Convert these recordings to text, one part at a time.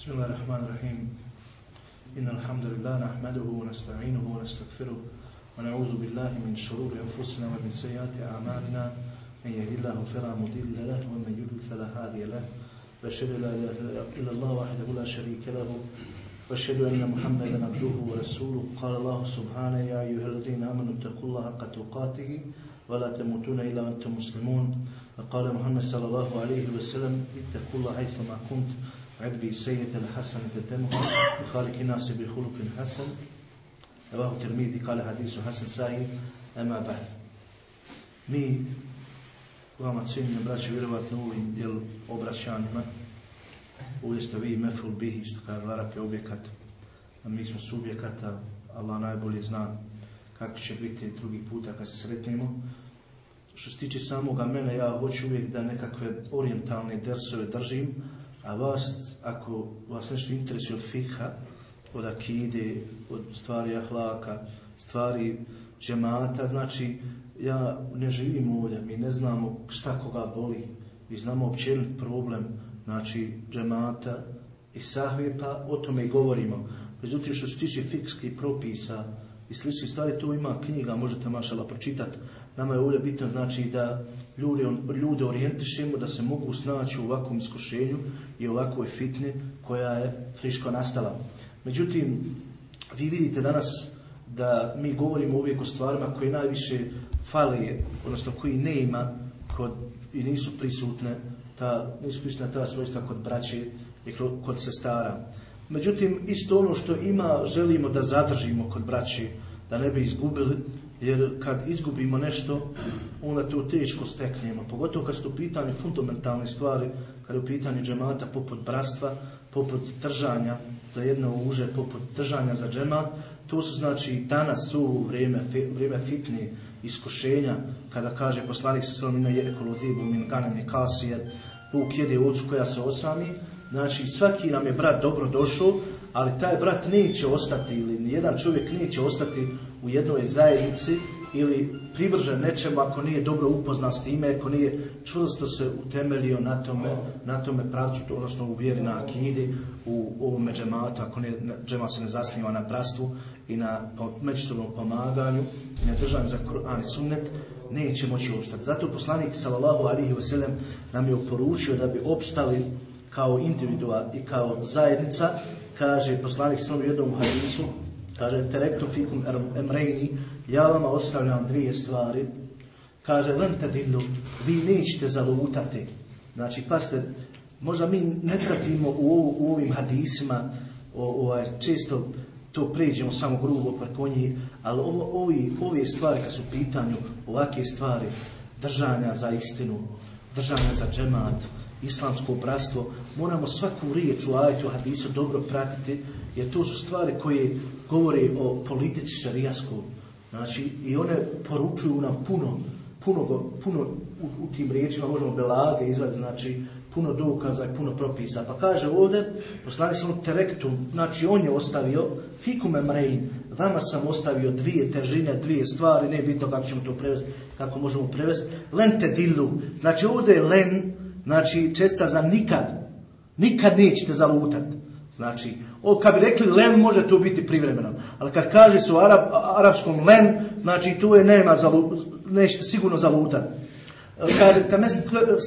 بسم الله الرحمن الرحيم. إن الحمد لله نحمده ونستعينه ونستغفره ونعوذ بالله من شرور أنفسنا ومن سيئات أعمالنا. من يهد الله فلا مضل له ومن يضلل فلا هادي له. وأشهد أن لا إله إلا الله وحده لا شريك له. وأشهد أن محمدا عبده ورسوله. قال الله سبحانه يا أيها الذين آمنوا اتقوا الله حق تقاته ولا تموتون إلا وأنتم مسلمون. وقال محمد صلى الله عليه وسلم اتقوا الله حيثما كنت عد بالسيئة الحسنة تمحو وخالق الناس بخلق حسن رواه الترمذي قال حديث حسن صحيح أما بعد mi vama cijenjeni braći vjerovatno u ovim jel, obraćanjima ovdje ste vi meful bihi što kaže Arap je objekat a mi smo subjekata Allah najbolje zna kako će biti drugi puta kad se sretnemo što se tiče samoga mene ja hoću uvijek da nekakve orijentalne dersove držim a vas, ako vas nešto interesuje od fikha, od akide, od stvari ahlaka, stvari džemata, znači ja ne živim ovdje, mi ne znamo šta koga boli, mi znamo općenit problem, znači džemata i sahve, pa o tome i govorimo. Međutim, što se tiče fikskih propisa i sličnih stvari, tu ima knjiga, možete mašala pročitati. Nama je ovdje bitno znači da ljude, ljude orijentišemo da se mogu snaći u ovakvom iskušenju i ovakvoj fitni koja je friško nastala. Međutim, vi vidite danas da mi govorimo uvijek o stvarima koje najviše fale, odnosno koji ne ima kod, i nisu prisutne ta, nisu prisutne ta svojstva kod braće i kod sestara. Međutim, isto ono što ima želimo da zadržimo kod braće, da ne bi izgubili, jer kad izgubimo nešto, onda to teško steknemo. Pogotovo kad su u pitanju fundamentalne stvari, kad je u pitanju džemata poput bratstva, poput držanja za jedno uže, poput držanja za džemat, to su znači danas su vrijeme, vrijeme fitne iskušenja, kada kaže poslanik se svojom ime je ekolozibu min ganem je kasije, Bog jede koja se osami, znači svaki nam je brat dobro došao, ali taj brat neće ostati ili jedan čovjek neće ostati u jednoj zajednici ili privržen nečemu ako nije dobro upoznan s time, ako nije čvrsto se utemeljio na tome, na tome pravcu, odnosno u vjeri na akidi, u ovome džematu, ako ne, džema se ne zasniva na bratstvu i na međusobnom pomaganju na držanju za Kur'an i sunnet, neće moći opstati. Zato poslanik sallallahu alihi wasallam nam je oporučio da bi opstali kao individua i kao zajednica, kaže poslanik u jednom hadisu, Kaže, terektu fikum emrejni, ja vama ostavljam dvije stvari. Kaže, lentedillu, vi nećete zalutati. Znači, pasite, možda mi ne pratimo u, u ovim hadisima, o, ovaj, često to pređemo samo grubo preko njih, ali ovo, ovi, ove stvari kad su u pitanju, ovakve stvari, držanja za istinu, držanja za džemat, islamsko bratstvo, moramo svaku riječ u ajetu hadisu dobro pratiti, jer to su stvari koje govore o politici. Znači, i one poručuju nam puno, puno, puno u, u tim riječima možemo belage izvaditi, znači, puno dokaza i puno propisa. Pa kaže ovdje, poslani sam terektum, znači on je ostavio, fikum emrein, vama sam ostavio dvije težine, dvije stvari, ne bitno kako ćemo to prevesti, kako možemo prevesti, len te znači ovdje je len, znači čestica za nikad, nikad nećete zalutati. Znači, o, kad bi rekli len, može to biti privremeno. Ali kad kaže se u arab, arapskom len, znači tu je nema, zalu, nećete sigurno zalutati. Kaže, temes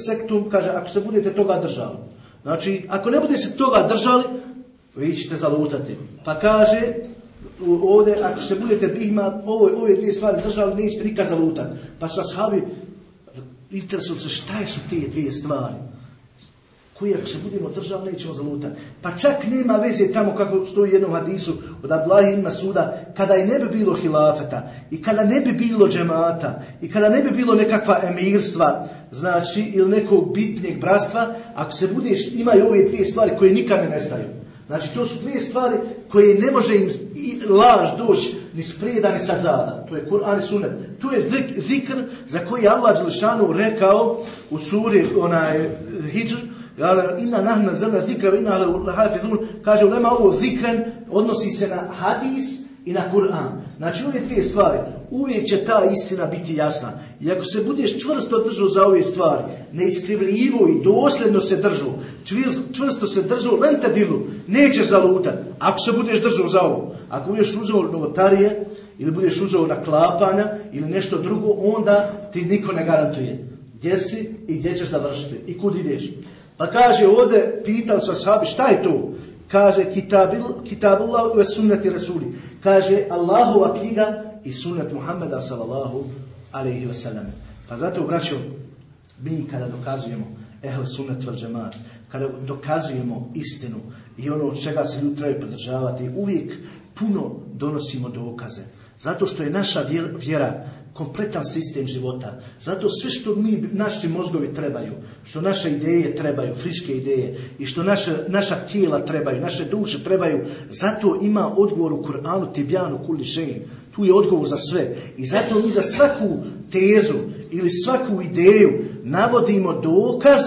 sektum, kaže, ako se budete toga držali. Znači, ako ne budete se toga držali, vi ćete zalutati. Pa kaže, ovdje, ako se budete bihma, ove, ove dvije stvari držali, nećete nikad zalutati. Pa su ashabi interesuju se šta su te dvije stvari koji ako se budemo držali nećemo zalutati. Pa čak nema veze tamo kako stoji u jednom hadisu od Abdullah ibn Masuda, kada i ne bi bilo hilafeta i kada ne bi bilo džemata i kada ne bi bilo nekakva emirstva, znači ili nekog bitnijeg bratstva, ako se budeš, imaju ove dvije stvari koje nikad ne nestaju. Znači to su dvije stvari koje ne može im laž doći ni spreda ni sa zada. To je Kur'an i Sunnet. To je zikr za koji je Allah Đelšanu rekao u suri onaj Hijr, Inna nahna zrna zikra, inna lahafidhun. Kaže ulema ovo zikren odnosi se na hadis i na Kur'an. Znači ove dvije stvari, uvijek će ta istina biti jasna. I ako se budeš čvrsto držao za ove stvari, neiskrivljivo i dosljedno se držu, čvrsto se držao lentadilu, neće zalutati. Ako se budeš držao za ovo, ako budeš uzao novotarije, ili budeš uzao naklapanja, ili nešto drugo, onda ti niko ne garantuje gdje si i gdje ćeš završiti i kud ideš. Pa kaže ovdje, pitao sa sahabi, šta je to? Kaže, kitabullah ve sunnati rasuli. Kaže, Allahova knjiga i sunnet Muhammeda sallallahu alaihi wa sallam. Pa zato, braćo, mi kada dokazujemo ehl sunnet vel džemat, kada dokazujemo istinu i ono od čega se ljudi trebaju pridržavati, uvijek puno donosimo dokaze. Zato što je naša vjera kompletan sistem života. Zato sve što mi, naši mozgovi trebaju, što naše ideje trebaju, friške ideje i što naše, naša tijela trebaju, naše duše trebaju, zato ima odgovor u Kur'anu tibjanu kuli Tu je odgovor za sve. I zato mi za svaku tezu ili svaku ideju navodimo dokaz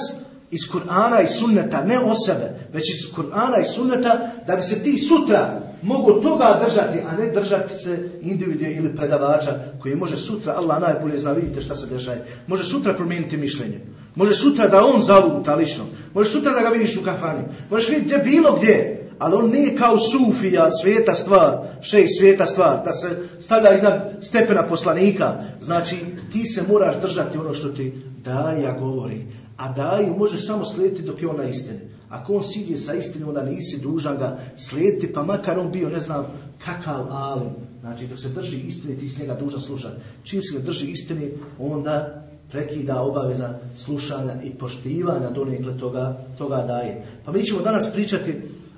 iz Kur'ana i sunneta, ne o sebe, već iz Kur'ana i sunneta, da bi se ti sutra mogu toga držati, a ne držati se individue ili predavača koji može sutra, Allah najbolje zna, vidite šta se dešaje, može sutra promijeniti mišljenje. Može sutra da on zaluta lično. Može sutra da ga vidiš u kafani. Možeš vidjeti bilo gdje. Ali on nije kao sufija, sveta stvar, šej sveta stvar, da se stavlja iznad stepena poslanika. Znači, ti se moraš držati ono što ti daja govori. A daju možeš samo slijediti dok je on na istini. Ako on sidje sa istinom, onda nisi dužan ga slijediti, pa makar on bio, ne znam, kakav alim. Znači, dok se drži istine, ti s njega dužan slušati. Čim se drži istine, onda prekida obaveza slušanja i poštivanja donekle toga, toga daje. Pa mi ćemo danas pričati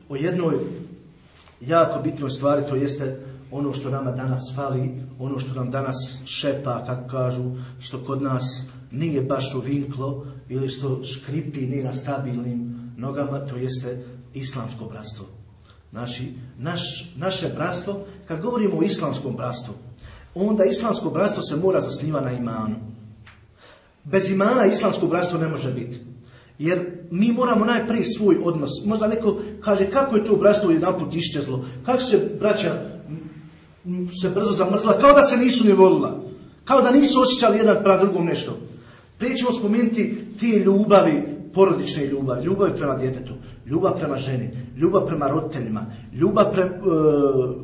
o jednoj jako bitnoj stvari, to jeste ono što nama danas fali, ono što nam danas šepa, kako kažu, što kod nas nije baš u vinklo ili što škripi, nije na stabilnim nogama, to jeste islamsko bratstvo. Znači, naš, naše bratstvo, kad govorimo o islamskom bratstvu, onda islamsko bratstvo se mora zasniva na imanu. Bez imana islamsko bratstvo ne može biti. Jer mi moramo najprije svoj odnos. Možda neko kaže kako je to bratstvo jedan put iščezlo. Kako se braća se brzo zamrzla. Kao da se nisu ni volila. Kao da nisu osjećali jedan prema drugom nešto. Prije ćemo spomenuti ti ljubavi, porodične ljubavi. Ljubavi prema djetetu. Ljubav prema ženi. Ljubav prema roditeljima. Ljubav pre, e,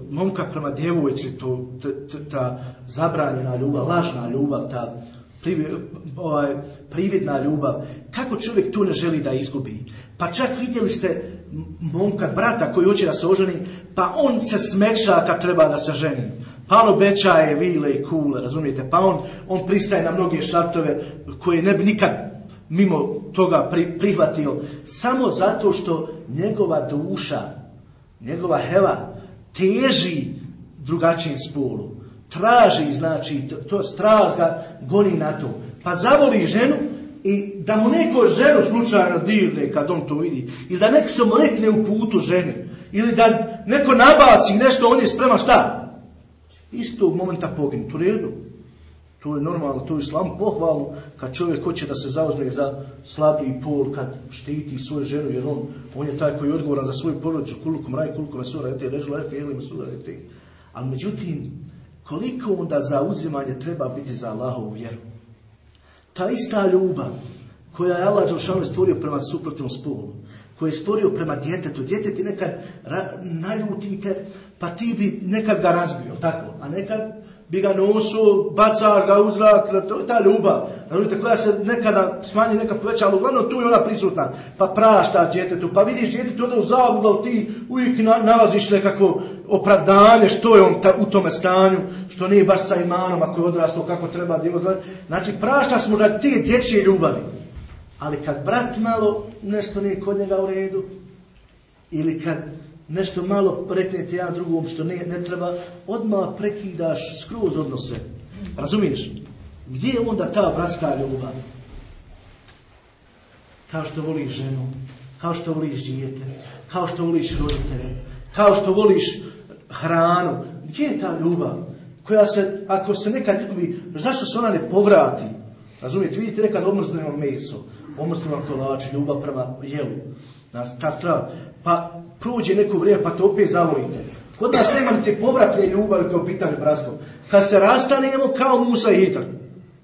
momka prema djevojci. To, ta zabranjena ljubav, lažna ljubav, ta ovaj, prividna ljubav, kako čovjek tu ne želi da izgubi. Pa čak vidjeli ste momka, brata koji hoće da se oženi, pa on se smeša kad treba da se ženi. Pa on obećaje vile i kule, razumijete? Pa on, on pristaje na mnoge šartove koje ne bi nikad mimo toga prihvatio. Samo zato što njegova duša, njegova heva teži drugačijem spolu traži, znači, to strast ga goni na to. Pa zavoli ženu i da mu neko ženu slučajno dirne kad on to vidi. Ili da neko se mu rekne u putu ženi. Ili da neko nabaci nešto, on je spreman šta? Istog momenta poginu. To redu. To je normalno, to je islam pohvalno kad čovjek hoće da se zauzme za slabiji pol, kad štiti svoju ženu, jer on, on je taj koji je odgovoran za svoju porodicu, kulukom raj, kulukom sura, te režu, refe, elima, sura, te. Ali međutim, koliko onda zauzimanje treba biti za Allahovu vjeru. Ta ista ljubav koja je Allah Đelšanu stvorio prema suprotnom spolu, koji je stvorio prema djetetu. Djete ti nekad naljutite, pa ti bi nekad ga razbio, tako? A nekad bi ga nosu, bacaš ga u zrak, to je ta ljubav. Razumite, koja se nekada smanji, neka poveća, ali uglavnom tu je ona prisutna. Pa prašta djetetu, pa vidiš djetetu onda u zabudu, ali ti uvijek nalaziš nekakvo opravdanje što je on u tome stanju, što nije baš sa imanom ako je odrastao kako treba da Znači, prašta smo da te dječje ljubavi. Ali kad brat malo nešto nije kod njega u redu, ili kad nešto malo preknete ja drugom što ne, ne treba, odmah prekidaš skroz odnose. Razumiješ? Gdje je onda ta bratska ljubav? Kao što voliš ženu, kao što voliš dijete, kao što voliš roditelje, kao što voliš hranu. Gdje je ta ljubav? Koja se, ako se nekad ljubi, zašto se ona ne povrati? Razumijete, vidite nekad omrznemo meso, omrznemo kolač, ljubav prema jelu. Ta strah. Pa prođe neko vrijeme pa to opet zavolite. Kod nas nema povratne ljubavi kao pitanje bratstvo. Kad se rastanemo kao Musa i Hitar.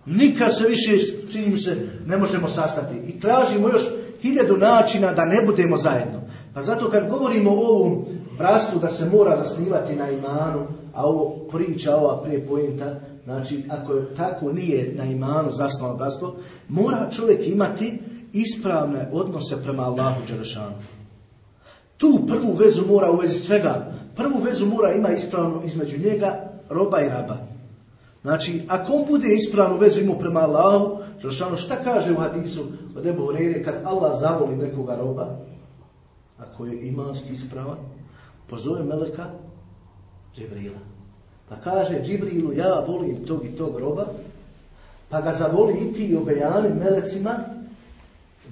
Nikad se više, čini mi se, ne možemo sastati. I tražimo još hiljadu načina da ne budemo zajedno. Pa zato kad govorimo o ovom bratstvu da se mora zasnivati na imanu, a ovo priča, ova prije pojenta, znači ako je tako nije na imanu zasnovano bratstvo, mora čovjek imati ispravne odnose prema Allahu Đelešanu. Tu prvu vezu mora u vezi svega. Prvu vezu mora ima ispravno između njega, roba i raba. Znači, ako on bude ispravnu vezu imao prema Allahu, Đelešanu, šta kaže u hadisu od Ebu Horeire, kad Allah zavoli nekoga roba, ako je imanski ispravan, pozove Meleka Džibrila. Pa kaže Džibrilu, ja volim tog i tog roba, pa ga zavoli i ti obejani melecima,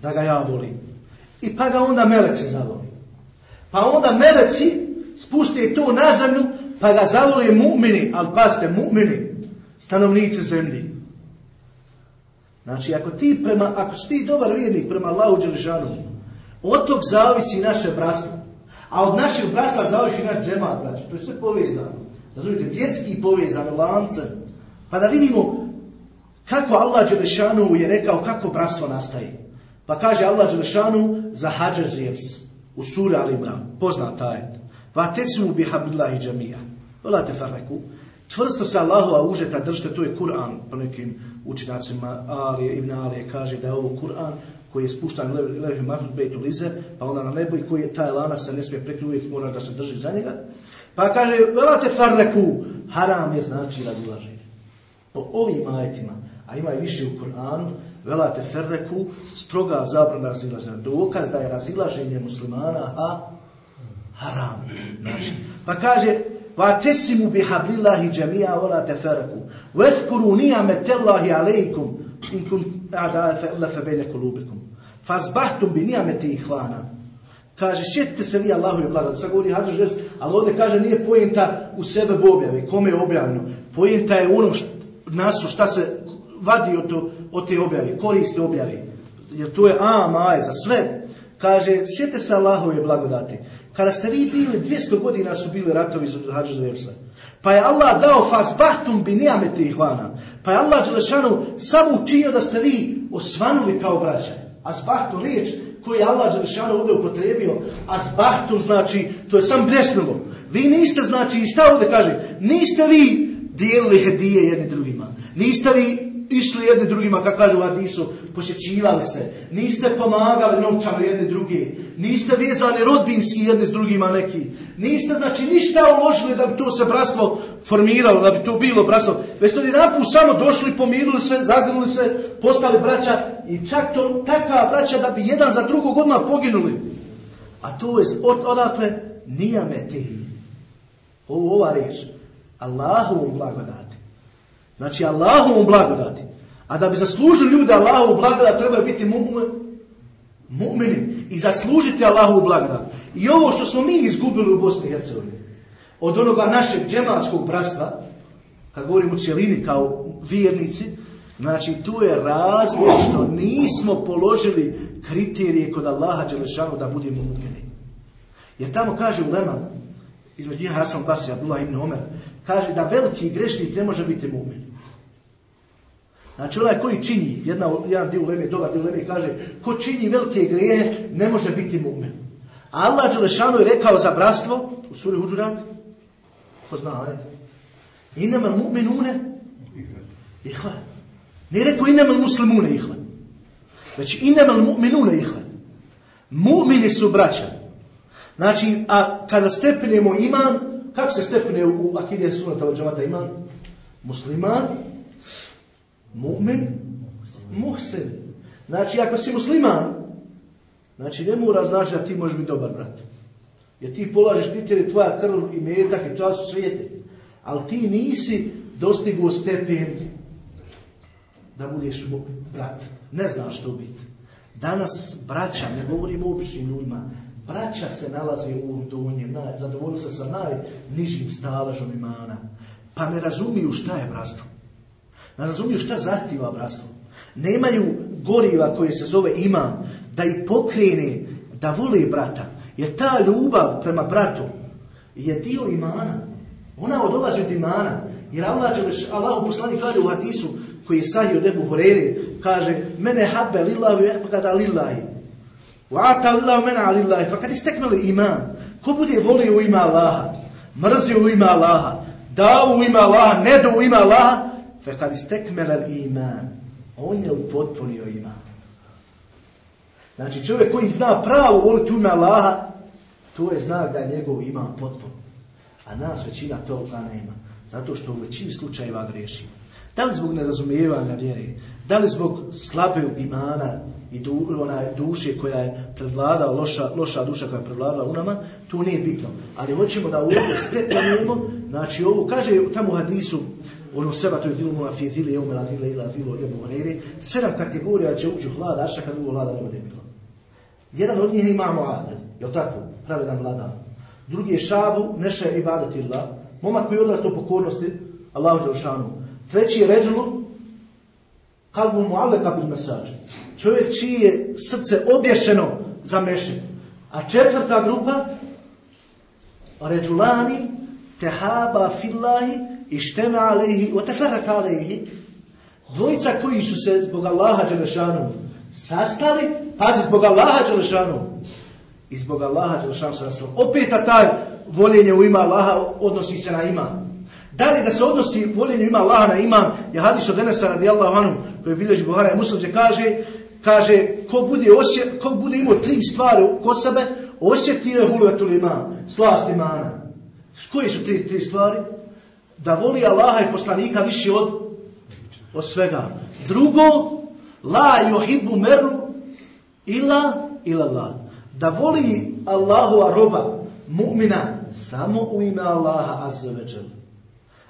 da ga ja volim. I pa ga onda meleci zavoli. Pa onda meleci spuste to na zemlju, pa ga zavole mu'mini, ali pazite, mu'mini, stanovnici zemlji. Znači, ako ti prema, ako si ti dobar vjernik prema Allahu Đelžanu, od tog zavisi naše bratstvo. A od našeg bratstva zavisi naš džemat, braći. To je sve povezano. Razumite, vjetski povezano, lance. Pa da vidimo kako Allah Đelešanu je rekao kako bratstvo nastaje. Pa kaže Allah Đelešanu za hađer zjevs u suri Al Imran, poznat ajet. Va tesmu bi habillahi džamija. Vola te farreku. Čvrsto se Allahova užeta držite, to je Kur'an po nekim učinacima Ali Ibn Ali kaže da je ovo Kur'an koji je spuštan levi mahmud bejtu lize, pa onda na nebo i koji je taj lana se ne smije prekriti, uvijek mora da se drži za njega. Pa kaže, velate farreku, haram je znači razilaženje. Po ovim ajetima, a ima i više u Kur'anu, velate ferreku, stroga zabrana razilaženja. Dokaz da je razilaženje muslimana, a haram. Znači, pa kaže, وَاتَسِمُوا بِحَبْلِ اللَّهِ جَمِيعًا وَلَا تَفَرَّقُوا وَاذْكُرُوا نِعْمَةَ اللَّهِ عَلَيْكُمْ إِنْ كُنْتُمْ أَعْدَاءً فَأَلَّفَ بَيْنَ قُلُوبِكُمْ فَأَصْبَحْتُمْ بِنِعْمَةِ إِخْوَانًا Kaže, sjetite se vi Allahu i blagodati. Sad govori Hadža Žers, ali ovdje kaže nije pojenta u sebe objave, kome je objavljeno. Pojenta je u onom št, nasu šta se vadi od, to, od te objave, koriste objave. Jer to je a, maj, za sve. Kaže, sjetite se Allahu i blagodati. Kada ste vi bili, 200 godina su bili ratovi za Hadža Žersa. Pa je Allah dao fazbahtum bi nijameti ihvana. Pa je Allah Đelešanu samo učinio da ste vi osvanuli kao braća. A zbahtu riječ koju je Allah Đelešanu ovdje upotrebio, zbahtum znači, to je sam bljesnulo. Vi niste, znači, šta ovdje kaže? Niste vi dijelili hedije jedni drugima. Niste vi išli jedni drugima, kako kaže u Hadisu, posjećivali se. Niste pomagali novčano jedni drugi. Niste vezani rodbinski jedni s drugima neki. Niste, znači, ništa uložili da bi to se bratstvo formiralo, da bi to bilo bratstvo. Već ste jedan samo došli, pomirili se, zagrnuli se, postali braća i čak to takva braća da bi jedan za drugog odmah poginuli. A to je od, odakle nijameti. Ovo ova riječ. Allahovom blagodati. Znači Allahovom blagodati. A da bi zaslužili ljudi Allahovu blagodat trebaju biti mu'mini. I zaslužiti Allahovu blagodat. I ovo što smo mi izgubili u Bosni i Hercegovini. Od onoga našeg džemalskog bratstva, kad govorimo u cijelini kao vjernici, znači tu je razlog što nismo položili kriterije kod Allaha Đelešanu da budemo mu'mini. Jer tamo kaže u Lema, između njih Hasan Basri, Abdullah ibn Omer, kaže da veliki grešnik ne može biti mu'min. Znači onaj koji čini, jedna, jedan dio uleme, dobar dio uleme kaže, ko čini velike grehe, ne može biti mu'min. Allah Đelešanu je rekao za bratstvo, u suri Huđurat, ko zna, ajde, inama mu'minune, ihva. Nije rekao inama muslimune, ihva. Već inama mu'minune, ihva. Mu'mini su braća. Znači, a kada stepenemo iman, kako se stepene u akidije sunata od džamata iman? Musliman, mu'min, muhsin. Znači, ako si musliman, znači ne mora znači da ti možeš biti dobar brat. Jer ti polažeš kriterije tvoja krv i metak i čas svijete. Ali ti nisi dostiguo stepen da budeš brat. Ne znaš što biti. Danas braća, ne govorimo o običnim ljudima, braća se nalaze u ovom donjem, zadovoljili se sa najnižim staležom imana. Pa ne razumiju šta je bratstvo. Ne razumiju šta zahtjeva bratstvo. Nemaju goriva koje se zove iman, da ih pokrene, da vole brata. Jer ta ljubav prema bratu, je dio imana. Ona odolazi od imana. Jer Allah, Allah poslanik kaže u hadisu koji je sahih od Ebu Hureyre, kaže mene habbe lillahi kada lillahi. Wa ata lillahu mena lillahi. Fa kad istekmeli iman. Ko bude volio u ima Allaha, mrzio u ima Allaha, dao u ima Allaha, ne do u ima Allaha, fa kad istekmeli iman. On je upotpunio iman. Znači čovjek koji zna pravo voliti u ime Allaha, to je znak da je njegov iman potpun. A nas većina toga nema. Zato što u većini slučajeva grešimo. Da li zbog nerazumijevanja vjere, da li zbog slabog imana i du, ona duše koja je prevladala, loša, loša duša koja je prevladala u nama, to nije bitno. Ali hoćemo da ovdje stepenujemo, znači ovo kaže tamo u hadisu, ono seba to je dilu moja fidili, evo mela dile ila dilo je buhreri, sedam kategorija će uđu hlada, aša kad ovo hlada ne bude bilo. Jedan od njih imamo adel, je tako? Pravedan vladar. Drugi je šabu, neše ibadetillah, momak koji odlazi do pokornosti, Allahu Đelšanu. Treći je ređulu, kalbu mu aleka bil mesađe. Čovjek čiji je srce obješeno za mešin. A četvrta grupa, ređulani, tehaba fillahi, išteme alejhi, o teferaka alejhi. Dvojica koji su se zbog Allaha Đelešanu sastali, pazi, zbog Allaha Đelešanu, i zbog Allaha Đelešanu se. Opet taj voljenje u ima Allaha odnosi se na iman. Da li da se odnosi voljenju ima Allaha na iman, je hadis od Enesa radijallahu anhu, koji bilježi Buhara i Muslim, kaže, kaže, ko bude, osje, ko bude imao tri stvari kod sebe, osjetio je hulvetul iman, slast imana. Koji su tri, tri stvari? Da voli Allaha i poslanika više od, od svega. Drugo, la yuhibbu meru ila ila Allah. Da voli Allahu roba, mu'mina, samo u ime Allaha azza.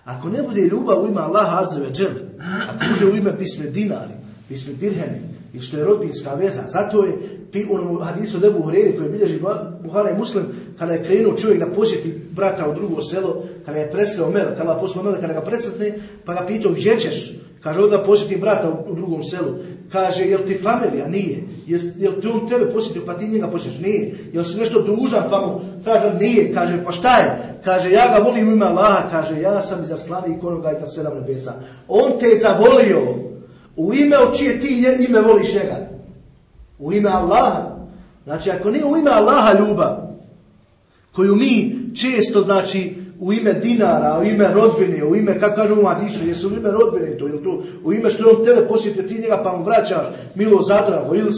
Ako ne bude ljubav u ime Allaha azza ve džel, ako bude u ime pisme dinari, pisme dirhemi, i što je rodbinska veza, zato je pi, ono hadisu Lebu Hureyri koji bilježi Buhara i Muslim, kada je krenuo čovjek da posjeti brata u drugo selo, kada je presreo Mel, kada, posle kada ga presretne, pa ga pitao gdje ćeš, Kaže, onda posjetim brata u, u, drugom selu. Kaže, jel ti familija? Nije. Jel, jel ti on tebe posjetio, pa ti njega posjetiš? Nije. Jel si nešto dužan, pa mu kaže, nije. Kaže, pa šta je? Kaže, ja ga volim u ime. Kaže, ja sam iza slavi i i ta sedam nebesa. On te je zavolio. U ime od čije ti ime voliš njega? U ime Allaha. Znači, ako nije u ime Allaha ljubav, koju mi često, znači, u ime dinara, u ime rodbine, u ime, kako kažu u Matisu, jesu u ime rodbine to, ili to, u ime što on tebe posjetio, ti njega pa mu vraćaš milo zadravo, ili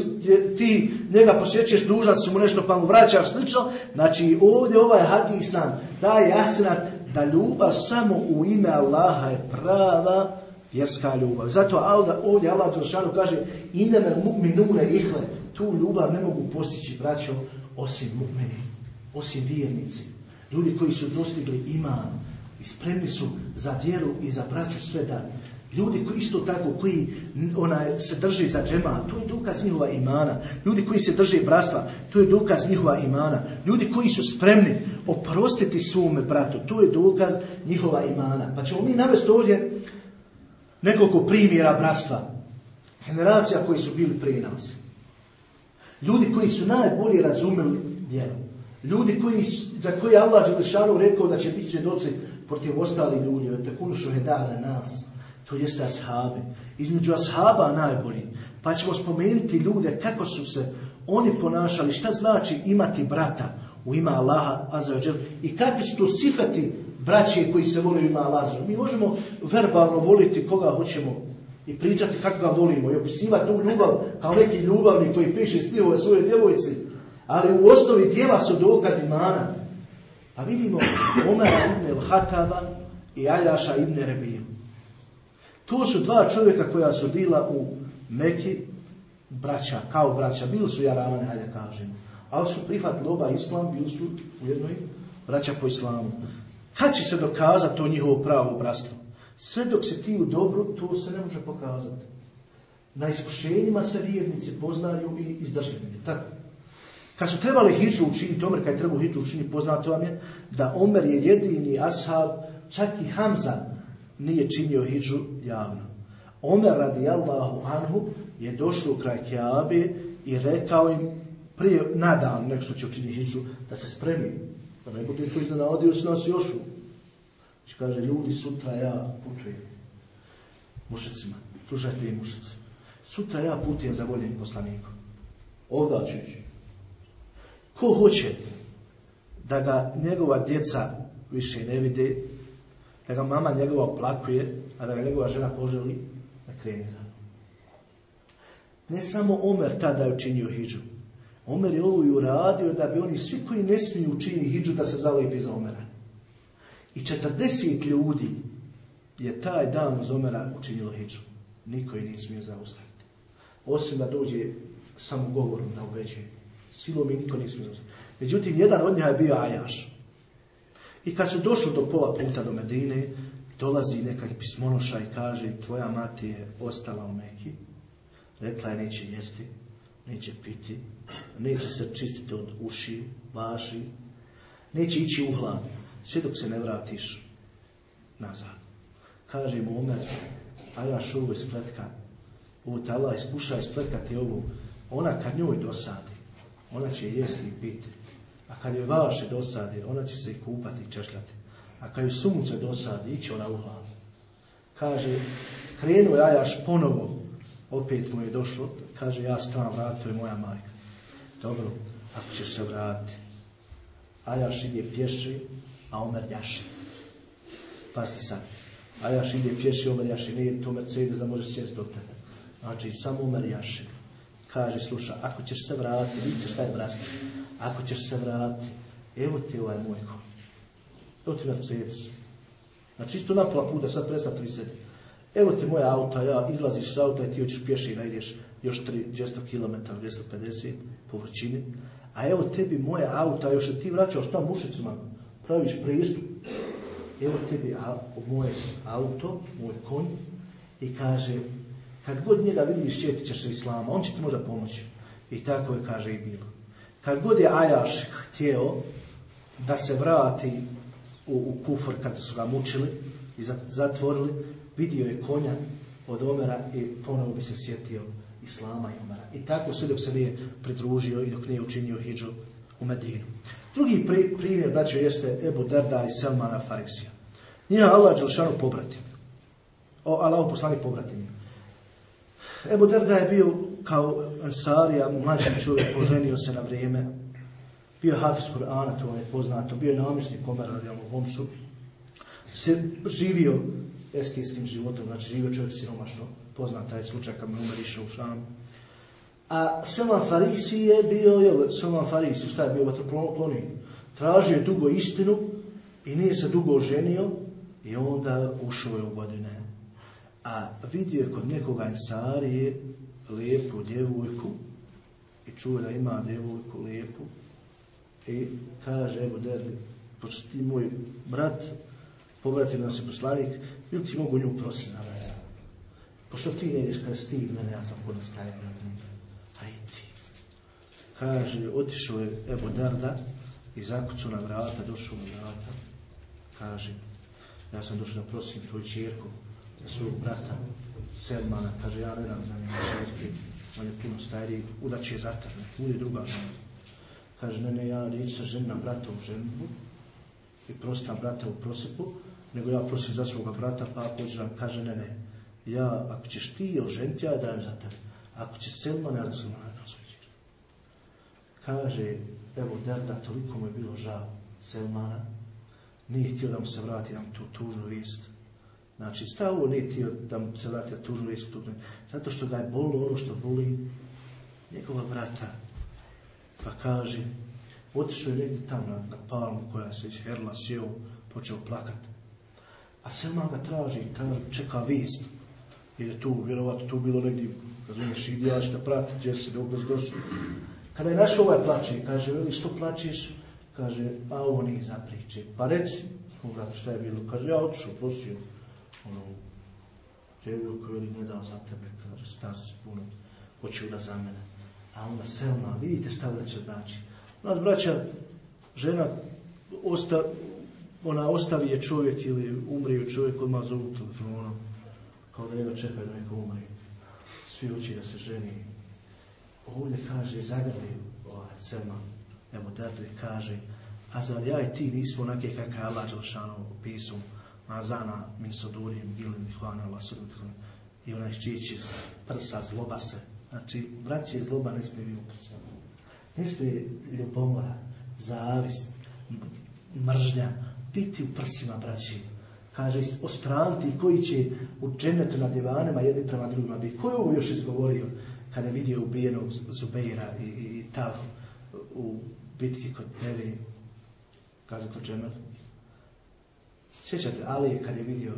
ti njega posjećeš dužan si mu nešto pa mu vraćaš, slično. Znači ovdje ovaj hadis nam daje jasnat da ljubav samo u ime Allaha je prava vjerska ljubav. Zato ovdje Allah Đelšanu kaže ineme mu'minune ihle, tu ljubav ne mogu postići braćo osim mu'mini, osim vjernici. Ljudi koji su dostigli iman i spremni su za vjeru i za braću sve Ljudi koji isto tako koji onaj, se drži za džema, to je dokaz njihova imana. Ljudi koji se drže bratstva, to je dokaz njihova imana. Ljudi koji su spremni oprostiti svome bratu, to je dokaz njihova imana. Pa ćemo mi navesti ovdje nekoliko primjera bratstva. Generacija koji su bili prije nas. Ljudi koji su najbolje razumeli vjeru. Ljudi koji, za koje Allah Đelešanu rekao da će biti svjedoci protiv ostali ljudi, od tekunu šuhedara nas, to jeste ashabi. Između ashaba najbolji. Pa ćemo spomenuti ljude kako su se oni ponašali, šta znači imati brata u ima Allaha Azzawajal i kakvi su to sifati braće koji se vole ima Allaha Mi možemo verbalno voliti koga hoćemo i pričati kako ga volimo i opisivati tu ljubav kao neki ljubavni koji piše spivove svoje djevojci, ali u osnovi dijela su dokaz imana. Pa vidimo Omera ibn al-Hataba i Ajaša ibn Rebiju. To su dva čovjeka koja su bila u Meki, braća, kao braća, bili su jarane, hajde kažemo. Ali su prihvatili oba islam, bili su u jednoj braća po islamu. Kad će se dokazati to njihovo pravo bratstvo? Sve dok se ti u dobru, to se ne može pokazati. Na iskušenjima se vjernici poznaju i izdržljeni. Tako. Kad su trebali hijđu učiniti, Omer kad je trebao hijđu učiniti, poznato vam je da Omer je jedini ashab, čak i Hamza nije činio hijđu javno. Omer radijallahu anhu je došao kraj Kjabe i rekao im prije nadan nek što će učiniti hijđu, da se spremi. Da ne bude to iznenadio s nas još. Znači kaže, ljudi, sutra ja putujem mušicima. Slušajte i mušice. Sutra ja putujem za voljenim poslanikom. Ovdje. Ko hoće da ga njegova djeca više ne vide, da ga mama njegova oplakuje, a da ga njegova žena poželi, da krene. Ne samo Omer tada je učinio hijđu. Omer je ovo i uradio da bi oni svi koji ne smiju učiniti hijđu da se zalepi za Omera. I 40 ljudi je taj dan uz Omera učinilo hijđu. Niko ih nije smio zaustaviti. Osim da dođe samo govorom da ubeđuje. Silom i niko nije smio zaustaviti. Međutim, jedan od njih je bio Ajaš. I kad su došli do pola puta do Medine, dolazi neka pismonoša i kaže tvoja mati je ostala u Meki. Rekla je neće jesti, neće piti, neće se čistiti od uši, vaši, neće ići u hlad, sve dok se ne vratiš nazad. Kaže mu Omer, a ja ovo ispletka, ovo tala iskuša ispletkati ovu, ona kad njoj dosadi, ona će jesti i piti. A kad joj vaše dosadi, ona će se i kupati i češljati. A kad joj sunce dosadi, iće ona u hlavu. Kaže, krenuo ja jaš ponovo, opet mu je došlo, kaže, ja vrat, to je moja majka. Dobro, ako ćeš se vratiti. Ajaš ide pješi, a Omer jaši. Pasti sad. Ajaš ide pješi, Omer jaši. Nije to Mercedes da može sjesti do tebe. Znači, samo Omer jaši. Kaže, sluša, ako ćeš se vratiti, vidite šta je vrasti. Ako ćeš se vratiti, evo ti ovaj moj. Evo ti Mercedes. Znači, isto napola puta, sad prestav tri sedi. Evo ti moja auta, ja izlaziš s auta i ti hoćeš pješi i najdeš još 200 km, 250 po vrućini. A evo tebi moja auta, još ti vraćaš tam mušicima, praviš pristup. Evo tebi a, moje auto, moj konj i kaže, kad god njega vidiš, sjetit ćeš se Islama, on će ti možda pomoći. I tako je, kaže, i bilo. Kad god je Ajaš htio da se vrati u, u kufr kad su ga mučili i zatvorili, vidio je konja od Omera i ponovo bi se sjetio Islama i Omera. I tako sve dok se nije pridružio i dok nije učinio hijđu u Medinu. Drugi primjer, braćo, jeste Ebu Derda i Selmana Farisija. Nije Allah Đelšanu pobratim. O, Allah poslanik pobratim. Ebu Derda je bio kao Ansarija, mlađi čovjek, poženio se na vrijeme. Bio je Hafiz Kur'ana, to je poznato. Bio je namjesnik Omera radijalno Homsu. Se živio eskijskim životom, znači živio čovjek siromašno. Poznat taj slučaj kad mu Omer išao u Šam. A Selman Farisi je bio, jel, Selman Farisi, šta je bio vatroploni? Tražio je dugo istinu i nije se dugo oženio i onda ušao je u godine. A vidio je kod nekoga Ansarije lijepu djevojku i čuo da ima djevojku lijepu i kaže, evo dede, pošto ti moj brat, povratio nas je poslanik, ti mogu nju prositi na mene? Pošto ti ne ideš kada stig mene, ja sam puno stavio na mene. A i ti. Kaže, otišao je Evo Darda i zakucu na vrata, došao na vrata. Kaže, ja sam došao da prosim tvoju čerku, da svog brata Selmana, kaže, ja ne dam za njega šestki, on je puno stariji, udaći je za tebe, druga žena. Kaže, ne, ne, ja neću sa brata u ženbu i prostam brata u prosepu, nego ja prosim za svoga brata, pa ako kaže, ne, ne, ja, ako ćeš ti oženiti, ja dajem za tebe. Ako će Selman, ja da svoj Kaže, evo, Derda, toliko mu je bilo žao Selmana, nije htio da mu se vrati na tu tužnu vijest. Znači, stavo nije htio da mu se vrati na tužnu zato što ga je bolo ono što boli njegova brata. Pa kaže, otišao je negdje na, na palmu koja se iz Herla sjeo, počeo plakati. A Selman ga traži, traži, čeka vijest. Jer je tu, vjerovatno, tu bilo negdje, razumiješ, idi ja ću da prati, gdje se dok bez došli. Kada je našao ovaj plaće, kaže, veli, što plaćeš? Kaže, a ovo nije za priče. Pa reci, smo brate, šta je bilo? Kaže, ja otišao, prosio, ono, djevojko, veli, ne dao za tebe, kaže, star si puno, hoće da za mene. A onda Selma, vidite šta vreće znači. Nas braća, žena osta, ona ostavi je čovjek ili umri je čovjek, odmah zovu telefonom, kao da jedno čekaju da neko umri. Svi uči da se ženi. Ovdje kaže, zagrli ovaj Selma, evo Derdo kaže, A zar ja i ti nismo onake kakve je Allah Đelšanu pisu, mazana min sodurim, gilim, hvana, Allah i onaj ščić iz prsa, zloba se. Znači, braće zloba ne smije biti. Ne smije ljubomora, zavist, mržnja biti u prsima, braći. Kaže, ostranti koji će u dženetu na divanima jedni prema drugima biti. Ko je ovo još izgovorio kada je vidio ubijenog Zubeira i, i, i u bitki kod Nevi, kaže to džemel? Sjećate, Ali kad je vidio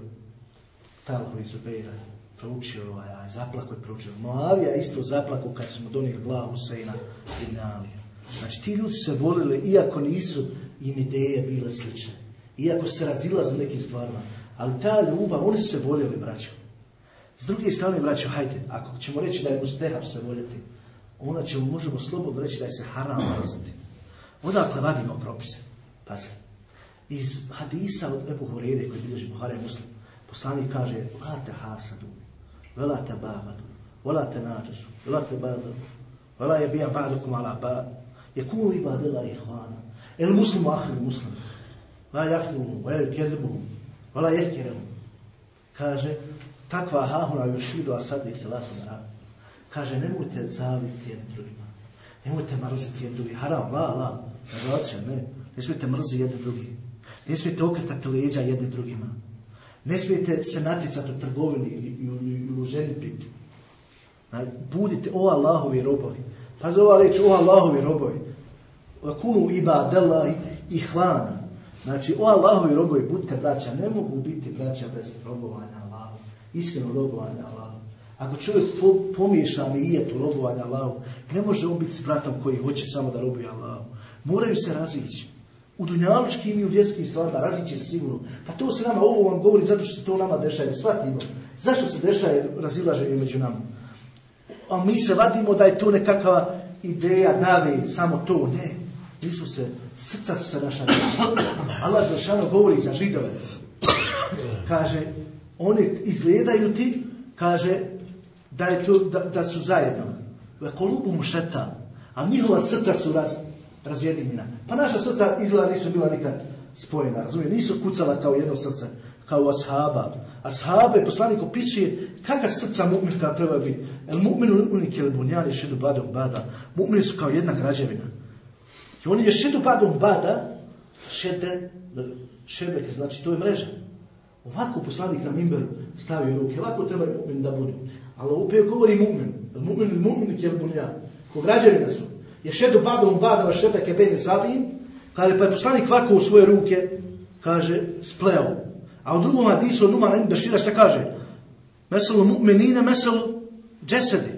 Talhu i Zubeira, proučio ovaj, zaplako je proučio. Moavija isto zaplako kad smo donijeli glavu Huseina i. Znači ti ljudi se volili, iako nisu im ideje bile slične. Iako se razilaze nekim stvarima. Ali ta ljubav, oni su se voljeli, braćo. S druge strane, braćo, hajde, ako ćemo reći da je mustehab se voljeti, onda ćemo, možemo slobodno reći da je se haram mrziti. Odakle vadimo propise? Pazi. Iz hadisa od Ebu Horede koji bilježi Buhare Muslim, poslanik kaže, la te hasadu, vela te babadu, vela te nađašu, vela te badu, vela je bija badukum ala bad, je kunu ibadila ihvana, el muslimu ahir muslim, la vela kjezibuhum, vela jekirehum. Kaže, takva hahuna još vidu, a sad ih Kaže, nemojte zaviti jednim drugima. Nemojte mrziti jednim drugim. Haram, la, la. Ne, ne. Ne smijete mrziti jedni drugi. Ne smijete okretati leđa jednim drugima. Ne smijete se natjecati u trgovini ili u ženi piti. Budite o Allahovi robovi. Pazi ova reč o Allahovi robovi. Kunu iba dela i hlana. Znači o Allahovi robovi budite braća. Ne mogu biti braća bez robovanja Allahu. Iskreno robovanja Allahu. Ako čovjek po, pomiješa tu robovanja Allahu, ne može on biti s bratom koji hoće samo da robuje Allahu. Moraju se razići. U dunjaličkim i u vjerskim stvarima razići se sigurno. Pa to se nama, ovo vam govori zato što se to nama dešava. Shvatimo. Zašto se dešava razilaženje među nama? A mi se vadimo da je to nekakva ideja dave, samo to. Ne. Smo se, srca su se naša Allah zašano govori za židove. Kaže, oni izgledaju ti, kaže, da, je da, da su zajedno. Kolubum šeta, a njihova srca su raz, razjedinjena. Pa naša srca izgleda nisu bila nikad spojena, razumije? Nisu kucala kao jedno srce, kao ashaba. Ashabe, poslanik opisuje kakva srca mu'minka treba biti. El mu'minu unik je bunjani šedu badom bada. Mu'mini su kao jedna građevina. I oni je šedu badom bada, šede, šebeke, znači to je mreža. Ovako poslanik na mimberu stavio ruke, ovako treba mu'min da budu. Ali opet govori mu'min. Mu'min, mu'min je bunjan. Ko građevina su. Je šedu badom badava šebeke bene sabijin, kaže pa je poslanik ovako u svoje ruke, kaže, spleo. A u drugom hadisu Numa na Bešira šta kaže? Meselu mu'minine, meselu džesedi.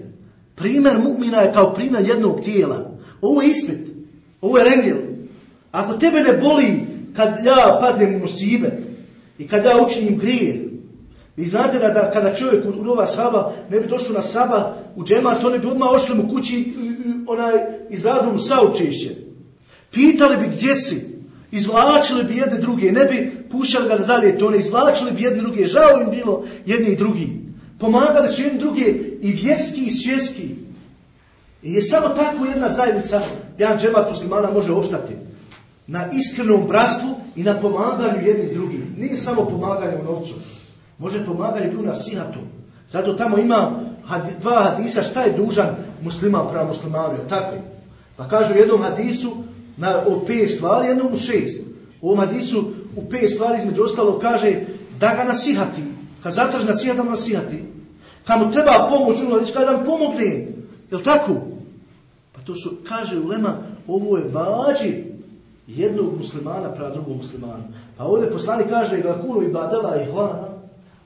Primjer mu'mina je kao primjer jednog tijela. Ovo je ispit. Ovo je rengel. Ako tebe ne boli kad ja padnem u nosibe i kad ja učinim grije, vi znate da, da kada čovjek u nova saba ne bi došao na saba u džemat, to ne bi odmah ošli mu kući onaj izrazno mu saučešće. Pitali bi gdje si, izvlačili bi jedne druge, ne bi pušali ga da dalje to ne izvlačili bi jedne druge, žao im bilo jedni i drugi. Pomagali su jedni druge i vjerski i svjetski. I je samo tako jedna zajednica, jedan džemat muslimana može opstati. Na iskrenom bratstvu i na pomaganju jedni drugi. Nije samo pomaganje u novcu. Može pomagati tu na sihatu. Zato tamo ima dva hadisa šta je dužan musliman prema muslimanu. Tako. Pa kažu u jednom hadisu na, o pet stvari, jednom u šest. U ovom hadisu u pet stvari između ostalo kaže da ga nasihati. Kad zatraži nasihat, da mu nasihati. Kad mu treba pomoć, ono, kada da mu pomogne. Jel tako? Pa to su, kaže Ulema, ovo je vađi jednog muslimana prema drugog muslimana. Pa ovdje poslani kaže ga kunu i badala i hvana.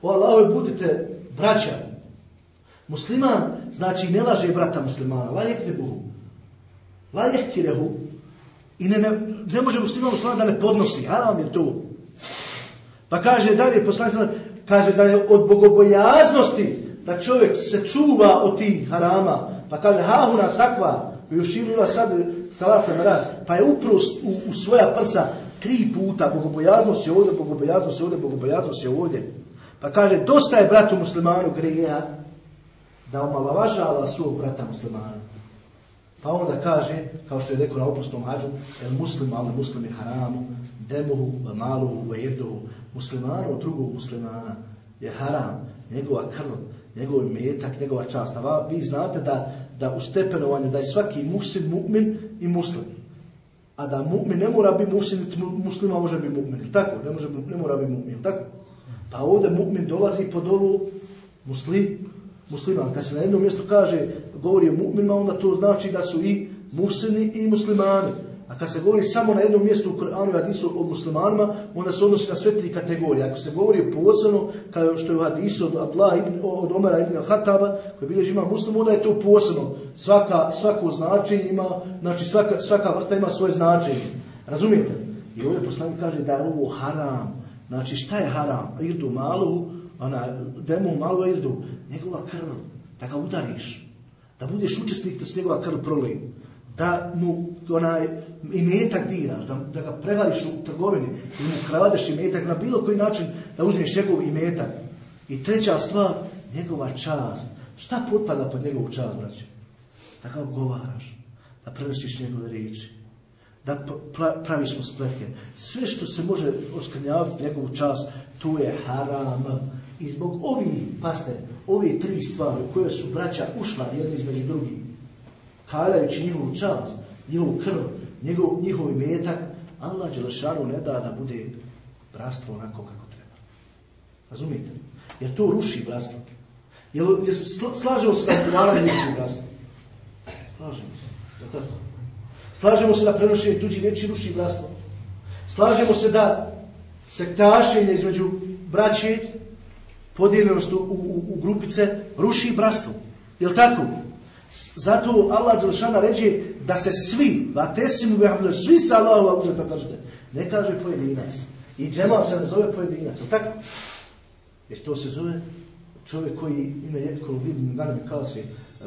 O Allahove budite braća. Musliman znači ne laže brata muslimana. La buhu. La jehtirehu. I ne, ne, ne može musliman da ne podnosi. Haram je to. Pa kaže dalje poslanik kaže da je od bogobojaznosti da čovjek se čuva od tih harama. Pa kaže hahuna takva još ima sad pa je uprost u, u svoja prsa tri puta bogobojaznost je ovdje, bogobojaznost je ovdje, bogobojaznost je ovdje. Pa kaže, dosta je bratu muslimanu grija da omalavažava svog brata muslimana. Pa onda kaže, kao što je rekao na opustom hađu, el muslim, ali muslim je haramu, demuhu, maluhu, vejeduhu, muslimanu drugog muslimana je haram, njegova krv, njegov metak, njegova čast. A vi znate da, da u stepenovanju da je svaki muslim mu'min i muslim. A da mu'min ne mora biti muslim, muslima može biti mu'min. Tako, ne, može, ne mora biti mu'min. Tako? Pa ovdje mu'min dolazi pod ovu muslim, musliman. Kad se na jednom mjestu kaže, govori o mu'minima, onda to znači da su i muslimi i muslimani. A kad se govori samo na jednom mjestu u Koranu i hadisu o muslimanima, onda se odnosi na sve tri kategorije. Ako se govori posebno, kao što je u hadisu od, ibn, od Omara ibn Hataba, koji bilježi ima muslim, onda je to posebno. Svaka, svako značenje ima, znači svaka, svaka vrsta ima svoje značenje. Razumijete? I ovdje poslanik kaže da je ovo haram. Znači šta je haram? Irdu malu, ona, demu malu irdu, njegova krv, da ga udariš, da budeš učesnik da se njegova krv prolije da mu onaj imetak diraš, da, da ga prevariš u trgovini, da mu kradeš imetak na bilo koji način da uzmeš njegov imetak. I treća stvar, njegova čast. Šta potpada pod njegovu čast, braće? Da ga odgovaraš, da prenosiš njegove riječi, da praviš mu spletke. Sve što se može oskrnjavati njegovu čast, tu je haram. I zbog ovih, paste, ove tri stvari koje su braća ušla jedni između drugih, kaljajući njihovu čast, njihovu krv, njihov, njihov imetak, Allah Đelešanu ne da da bude bratstvo onako kako treba. Razumijete? Jer to ruši bratstvo. Jer, jer slažemo se da odgovaranje ruši bratstvo. Slažemo se. Tako? Slažemo se da prenošenje tuđi veći ruši bratstvo. Slažemo se da sektašenje između braće, podijeljenost u, u, u grupice, ruši bratstvo. Je li tako? Zato Allah Đelšana reče da se svi, da tesimu svi sa Allahova užeta držite. Ne kaže pojedinac. I džemal se ne zove pojedinac. Tako? Jer to se zove čovjek koji ima jedkolu vidim ganem kao se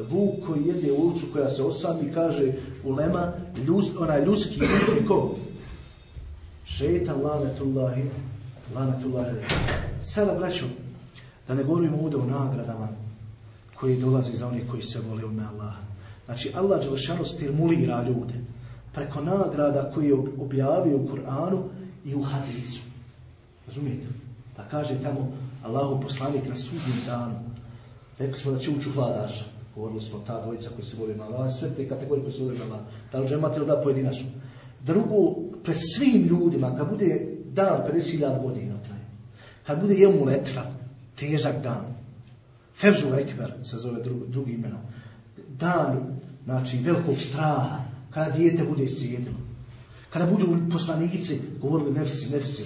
vuk koji jede ovcu koja se osami kaže ulema ljus, onaj ljudski ljudski ko? Šeitan lanetullahi lanetullahi Sada braću, da ne govorimo ovdje o nagradama, koji dolazi za onih koji se vole u ime Allaha. Znači, Allah Đelešanu stimulira ljude preko nagrada koji je objavio u Kur'anu i u hadisu. Razumijete? Pa kaže tamo Allahu poslanik na sudnjem danu. Rekli smo da će ući u hladaša. Govorili smo ta dvojica koji se vole na Allah, sve te kategorije koji se vole na Allah. Da li džemat ili da pojedinačno. Drugo, pre svim ljudima, kad bude dan 50.000 godina traje, kad bude jemu letva, težak dan, Fevzul Ekber se zove drugi, drugi imenom. Dan, znači, velikog straha, kada dijete bude sjedilo. Kada budu poslanici govorili nefsi, nefsi.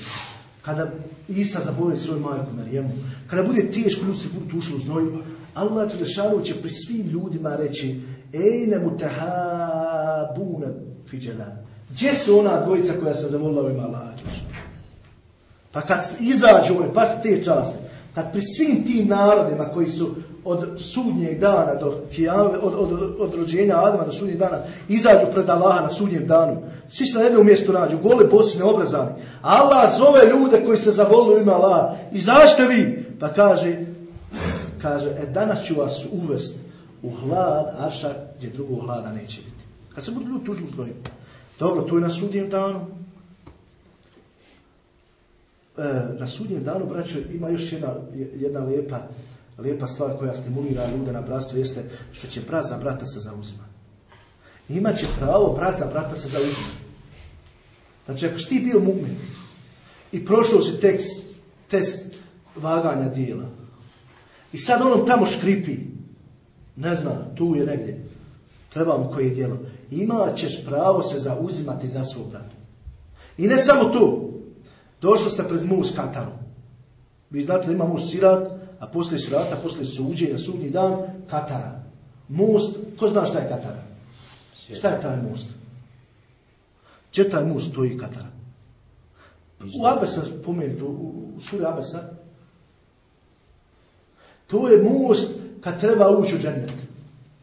Kada Isa zaboli svoju majku Marijemu. Kada bude teško, ljudi se budu ušli u znoju. Allah Đelešanu će pri svim ljudima reći Ejne mu tehabune fiđena. Gdje su ona dvojica koja se zavolila u ima Pa kad izađu oni, pa te kad pri svim tim narodima koji su od sudnjeg dana do kijave, od, od, od, rođenja Adama do sudnjeg dana izađu pred Allaha na sudnjem danu. Svi se na jednom mjestu nađu, gole, bosi, neobrazani. Allah zove ljude koji se zavolili u ime Allaha. Izađite vi! Pa kaže, kaže, e danas ću vas uvest u hlad Arša gdje drugog hlada neće biti. Kad se budu ljudi tužu uzdoju. Dobro, to je na sudnjem danu. E, na sudnjem danu, braćo, ima još jedna, jedna lijepa, lijepa stvar koja stimulira ljude na bratstvo, jeste što će brat za brata se zauzima. Imaće pravo brat za brata se zauzima. Znači, ako si ti bio mu'min i prošao si tekst, test vaganja dijela i sad onom tamo škripi, ne zna, tu je negdje, treba mu koje je dijelo, imat ćeš pravo se zauzimati za svog brata. I ne samo to, Došli ste pred mus kataru. Vi znate da ima mus sirat, a poslije sirata, poslije suđenja, sudnji dan, katara. Most, ko zna šta je katara? Šta je taj most? Če taj most stoji katara? U Abesa, pomenuto, u suri Abesa, to je most kad treba ući u džennet.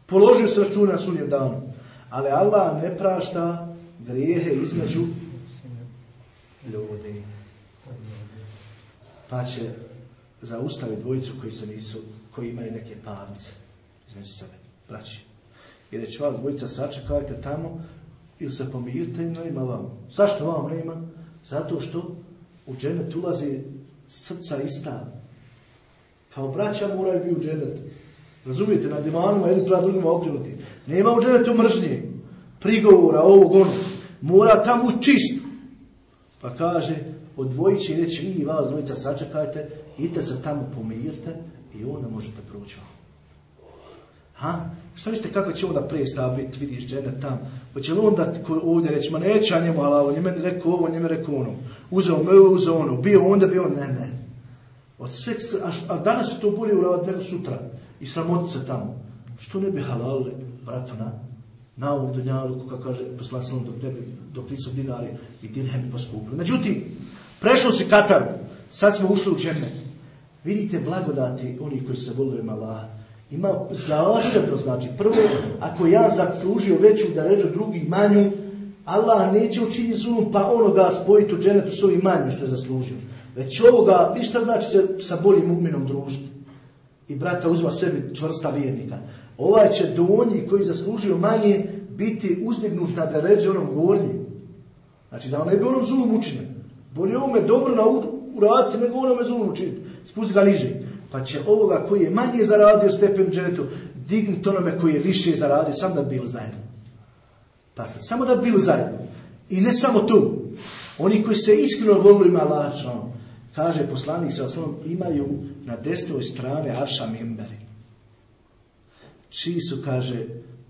Položio se računa na sudnjem danu. Ali Allah ne prašta grijehe između ljudi pa će zaustaviti dvojicu koji se nisu, koji imaju neke parnice između sebe, braći. I reći vas dvojica sačekajte tamo ili se pomirite i nema vam. Zašto vam nema? Zato što u dženet ulazi srca ista. Kao braća moraju biti u dženetu. Razumijete, na divanima jedni prema drugima okrenuti. Nema u dženetu mržnje, prigovora, ovog ono. Mora tamo čist. Pa kaže, odvojit će i reći, vi i vas dvojica sačekajte, idite se tamo pomirite i onda možete proći vam. Ha? Šta mislite kako će onda prije biti, vidiš žene tam? Hoće li onda ovdje reći, ma neće ja njemu je meni rekao ovo, on je meni rekao ono. Uzeo me, uzeo ono, bio onda, bio ne, ne. Od sveg, a, a danas je to bolje uraditi nego sutra. I sramoti se tamo. Što ne bi halalili, bratu, na, na ovom dunjalu, kako kaže poslanstvom, dok, ne bi, dok nisu dinari i dirhemi poskupili. Međutim, prešlo se Kataru, sad smo ušli u džene. Vidite blagodati oni koji se vole Allaha. Ima zasebno, znači, prvo, ako ja zaslužio veću da ređu drugi manju, Allah neće učiniti zulum, pa onoga spojiti u dženetu s ovim manjim što je zaslužio. Već ovoga, vi šta znači se sa boljim muminom družiti? I brata uzma sebi čvrsta vjernika. Ovaj će donji koji zaslužio manje biti uzdignut na da ređe onom gornjim. Znači da on ne bi onom zulum učinio. Bolje ovome dobro na uraditi nego onome zulum učiniti. Spusti ga niže. Pa će ovoga koji je manje zaradio stepen dženetu dignuti onome koji je više zaradio, sam da bi bili zajedno. Pasta, samo da bi bili zajedno. I ne samo tu. Oni koji se iskreno volili ima lačno, kaže poslanik sa osnovom, imaju na desnoj strane arša mimberi. Čiji su, kaže,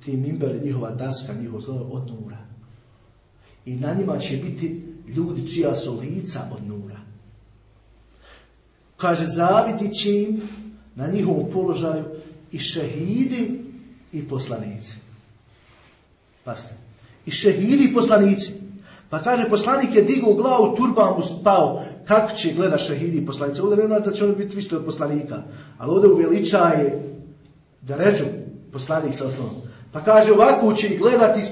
ti mimberi, njihova daska, njihov zove od nura. I na njima će biti ljudi čija su lica od nura. Kaže, zavidit će im na njihovom položaju i šehidi i poslanici. Pasta. I šehidi i poslanici. Pa kaže, poslanik je digao glavu, turban mu spao. Kako će gleda šehidi i poslanici? Ovdje ne da će oni biti više od poslanika. Ali ovdje uveličaje da ređu poslanik sa osnovom. Pa kaže, ovako će gledati i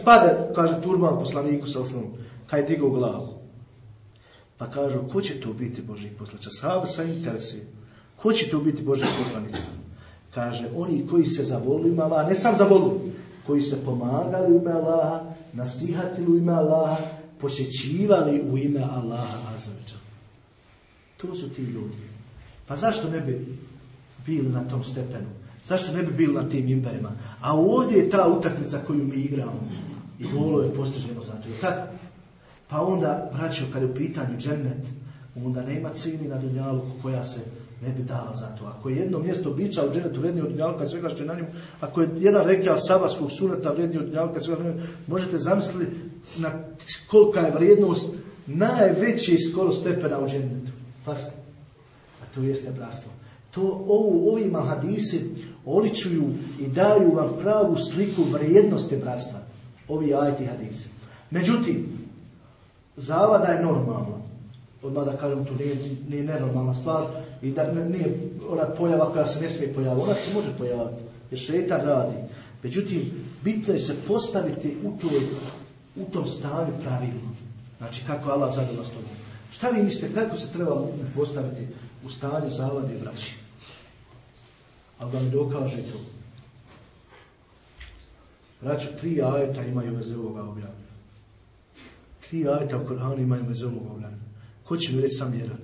kaže turban poslaniku sa osnovom. Kaj digao glavu. Pa kažu, ko će to biti Boži poslanici? Sahabe sa interesi. Ko će to biti Boži poslanici? Kaže, oni koji se zavolili u ime Allaha, ne sam zavolili, koji se pomagali u ime Allaha, nasihatili u ime Allaha, posjećivali u ime Allaha azzawajal. To su ti ljudi. Pa zašto ne bi bili na tom stepenu? Zašto ne bi bili na tim imberima? A ovdje je ta utakmica koju mi igramo. I golo je postiženo za to. Je tako? Pa onda, braćo, kad je u pitanju džennet, onda nema cijeni na dunjalu koja se ne bi dala za to. Ako je jedno mjesto bića u dženetu vrednije od dunjalka svega što je na njemu, ako je jedan rekao sabarskog suneta vrednije od dunjalka svega na njemu, možete zamisliti na kolika je vrijednost najveći skoro stepena u džennetu. Pasti. A to jeste bratstvo. To ovu, ovima hadisi oličuju i daju vam pravu sliku vrijednosti bratstva. Ovi ajti hadisi. Međutim, zavada je normalna. Odmah da kažem, to nije, nije nenormalna stvar i da nije ona pojava koja se ne smije pojaviti. Ona se može pojaviti, jer šetan radi. Međutim, bitno je se postaviti u, toj, u tom stanju pravilno. Znači, kako Allah zadovoljno s tobom. Šta vi mislite, kako se treba postaviti u stanju zavade i braći? Ali da mi dokaže to. Braćo, tri ajeta imaju veze ovoga objavljena. Tri ajeta u Koranu imaju ovoga objavljena. Ko će mi reći sam jedan?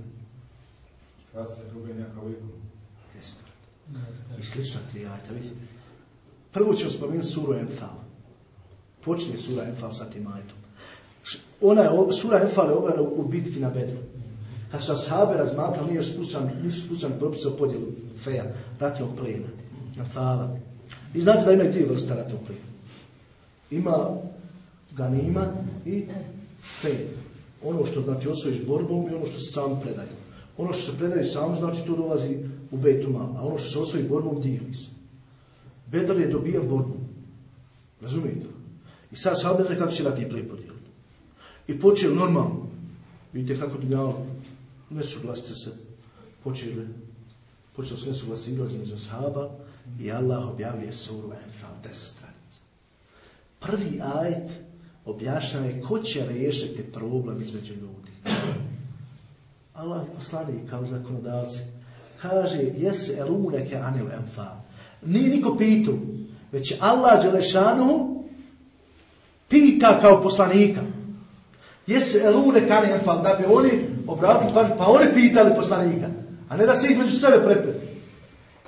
Se gubi neka liku. Jeste. I slična tri ajeta, vidite. Prvo ćemo spomenuti suru Enfal. Počne sura Enfal sa tim ajetom. Š- Ona je, sura Enfal je objavljena u bitki na Bedru. Kad su ashabe razmatrali, nije još spucan, nisu spucan propisa o podjelu feja, ratnog plena, Enfala. I znate da imaju dvije vrste ratnog plena. Ima ganima i fej. Ono što znači osvojiš borbom i ono što se sam predaju. Ono što se predaju sam, znači to dolazi u Bejtumal, a ono što se osvoji borbom dijeli se. Bedar je dobijen borbom. Razumijete? I sad sam ne kako će ratni plijen podijeliti. I počeli normalno. Vidite kako dunjalo, nesuglasice se počeli, počeli su nesuglasice između sahaba i Allah objavljuje suru Enfal 10 stranica. Prvi ajet objašnjava je ko će riješiti problem između ljudi. Allah je poslanik kao zakonodavci. Kaže, jes eluneke anil enfal. Nije niko pitu. Već Allah Đelešanuhu pita kao poslanika. Jesi elune kane enfal, da bi oni obratili pažnju, pa oni pitali poslanika. A ne da se između sebe prepre.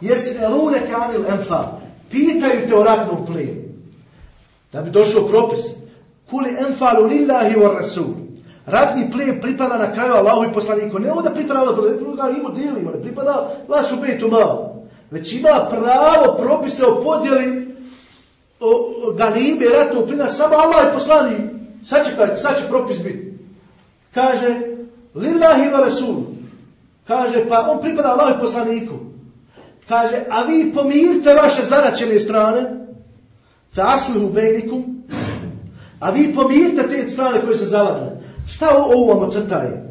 Jesi elune kane enfal, pitaju te o ratnom plenu. Da bi došao propis. Kuli enfalu lillahi wa rasul. Ratni plijen pripada na kraju Allahu i poslaniku. Ne onda pripada Allah, da ima dijelimo, ne pripada vas u petu malo. Već ima pravo propise o podjeli ganime, ratnog plina, samo Allah i poslanik. Sad će, sad će propis biti. Kaže, lillahi wa rasul. Kaže, pa on pripada Allahu i poslaniku. Kaže, a vi pomirite vaše zaračene strane, fa aslihu bejnikum, a vi pomirite te strane koje se zavadile. Šta ovo vam ocrtaje?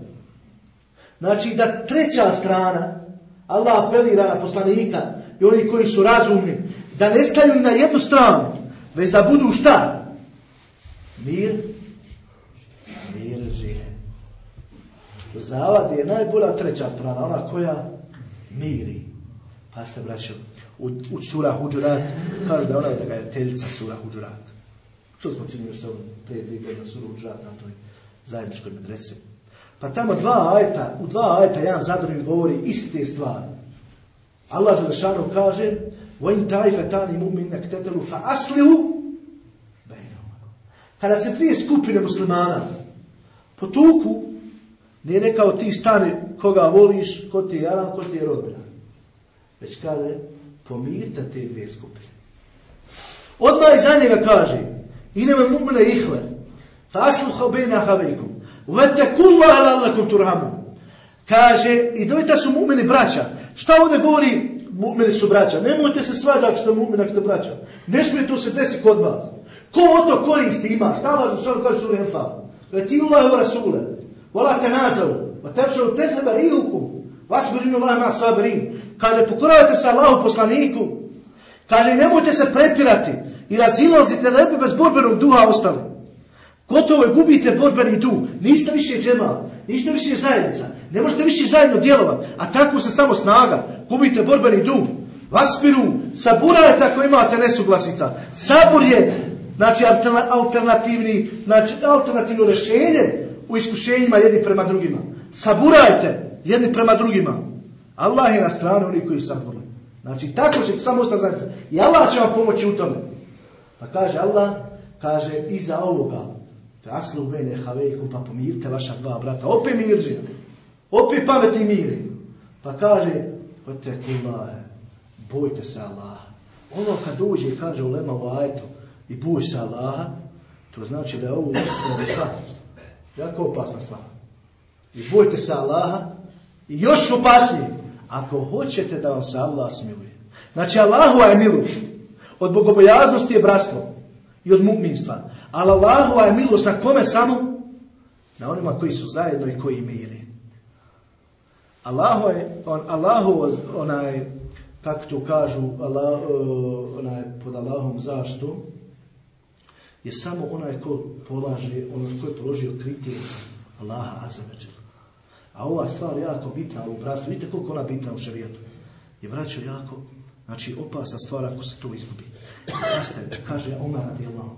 Znači da treća strana, Allah apelira na poslanika i oni koji su razumni, da ne staju na jednu stranu, već da budu šta? Mir, mir žive. Zavad je najbolja treća strana, ona koja miri. Pa ste, braćo, u, u sura Huđurat, kažu da ona je teljica sura Huđurat. Što smo činili se prije dvije godine sura Huđurat na toj zajedničkoj medrese. Pa tamo dva ajeta, u dva ajeta jedan za drugim govori iste stvari. Allah Želešanu kaže وَإِنْ تَعِفَتَانِ مُؤْمِنَ كْتَتَلُوا فَأَسْلِهُ Kada se prije skupine muslimana potuku, nije rekao ti stani koga voliš, ko ti je jaran, ko ti je rodbina. Već kaže, pomirite te dvije skupine. Odmah iza njega kaže, mu'mine ihve, fa asluha bejna havejkum, uvete kullaha lalakum turhamu. Kaže, i dojta su mu'mini braća. Šta ovdje govori, mu'mini su braća? Nemojte se svađati ako ste mu'mini, ako ste braća. Ne smije to se desi kod vas. Ko o to koristi ima? Šta Allah za što kaže sura Enfal? Ti Allahi wa Rasule, wala te nazavu, wa tefšalu tehleba rihukum, Vasbirinu Allah ma sabirin. Kaže, pokoravajte se Allahu poslaniku. Kaže, nemojte se prepirati i razilazite da ne bi bez borbenog duha ostali. Gotovo je, gubite borbeni duh. Niste više džema, niste više zajednica. Ne možete više zajedno djelovati. A tako se samo snaga. Gubite borbeni duh. Vaspiru, saburajte ako imate nesuglasica. Sabur je, znači, alternativni, znači, alternativno rješenje u iskušenjima jedni prema drugima. Saburajte jedni prema drugima. Allah je na stranu oni koji su saburali. Znači, tako će samo ostati zajednica. I Allah će vam pomoći u tome. Pa kaže Allah, kaže, iza ovoga, aslu bene havejku, pa pomirite vaša dva brata. Opet mirđe. Opet pametni miri. Pa kaže, ote kullahe, bojte se Allaha. Ono kad i kaže u lema u ajetu i boj se Allaha, to znači da je ovo stvar. Jako opasna stvar. I bojte se Allaha i još opasnije, ako hoćete da vam se Allah smiluje. Znači Allahova je milost. Od bogobojaznosti je bratstvo i od mu'minstva. Ali Allahova je milost na kome samo? Na onima koji su zajedno i koji miri. Allahu je, on, Allahu, onaj, kako to kažu, Allah, onaj, pod Allahom zašto, je samo onaj ko polaže, onaj ko je položio kriterij Allaha azameđer. A ova stvar jako bitna u bratstvu, vidite koliko ona bitna u šarijetu. Je vraćao jako, znači opasna stvar ako se to izgubi. Nastaje, kaže Omar radi Allah,